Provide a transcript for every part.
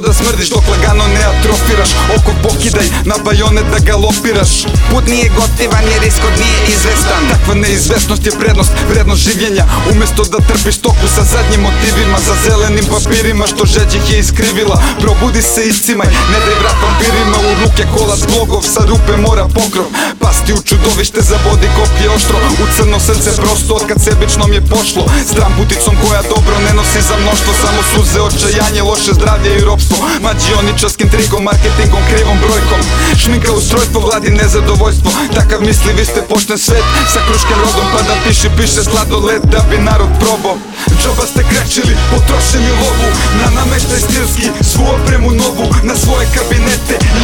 dok lagano ne atrofiraš. Oko pokidaj, na bajonet da galopiraš. Put nije gotivan jer ishod nije izvestan. Takva neizvesnost je prednost, vrednost življenja. Umesto da trpiš toku sa zadnjim motivima Za zelenim papirima što žeđih je iskrivila. Probudi se iscimaj, ne daj vrat vampirima U ruke kolac blogov, sa rupe mora pokrov Pasti u čudovište, zabodi koplje oštro. U crno srce prosto, od kad sebičnom je pošlo. Stran puticom koja dobro ne nosi za mnoštvo Samo suze, očajanje, loše zdravlje i ropstvo. Mađioničarskim trigom, marketingom, krivom brojkom. Šminka ustrojstvo, vladi nezadovoljstvo. Takav misli, vi ste pošten svet. Sa kruškem rodom pa da piše, piše sladoled Da bi narod probao. Džoba ste krečili, potrošili lovu. Na nameštaj stilski, svu opremu novu. Na svoje kabinete i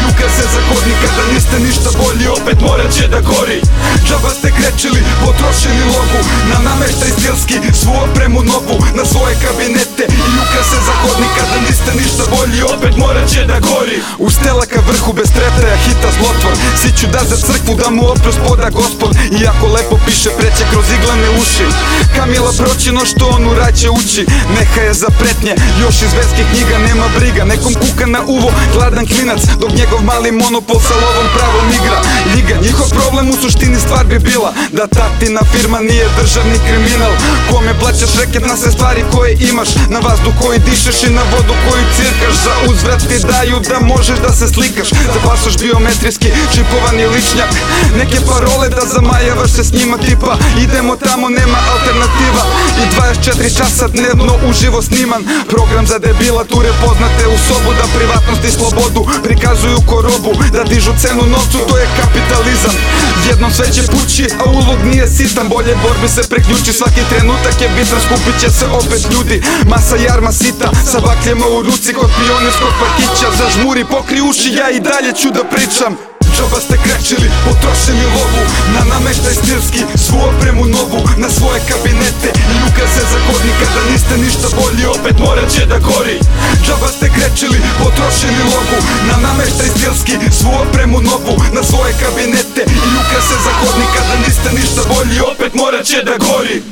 će da gori. Džaba ste krečili, potrošili lovu Na nameštaj stilski, svu opremu novu Na svoje kabinete i ukaze za hodnika. Da niste ništa bolji, opet morat će da gori. U stela ka vrhu bez treptaja hita zlotvor. Siću da za crkvu da mu oprost poda gospod. Iako lepo piše preće kroz iglane uši. Kamila proćino što on u rad će ući? Neha je za pretnje, još iz verskih knjiga nema briga. Nekom kuka na uvo, gladan klinac Dok njegov mali monopol sa lovom pravom igra. Ljiga, njihov problem u suštini stvar bi bila Da tatina firma nije državni kriminal Kome plaćaš reket na sve stvari koje imaš Na vazduh koji dišeš i na vodu koju cirkaš. Za uzvrat ti daju da možeš da se slikaš. Da pasoš biometrijski čipovani ličnjak Neke parole da zamajavaš se s njima tipa Idemo tamo, nema alternativa. I 24 časa dnevno uživo sniman. Program za debila ture poznate u sobu Da privatnost i slobodu prikazuju ko robu Da dižu cenu novcu, to je kapitalizam Jednom sve će pući, a ulog nije sitan. Bolje borbi se preključi, svaki trenutak je bitan. Skupit će se opet ljudi, masa jarma sita. Sa bakljama u ruci kod pionirskog parkića. Zažmuri, pokri uši, ja i dalje ću da pričam. Džoba ste krečili, potrošili lovu. Na nameštaj stilski, svu opremu novu. Na svoje kabinete i ukaze za hodnika Da niste ništa bolji, opet morat će da gori. Džoba ste krečili, potrošili lovu Na nameštaj stilski, svu opremu novu Na svoje kabinete i ukaze za hodnika. Da niste ništa bolji, opet morat će da gori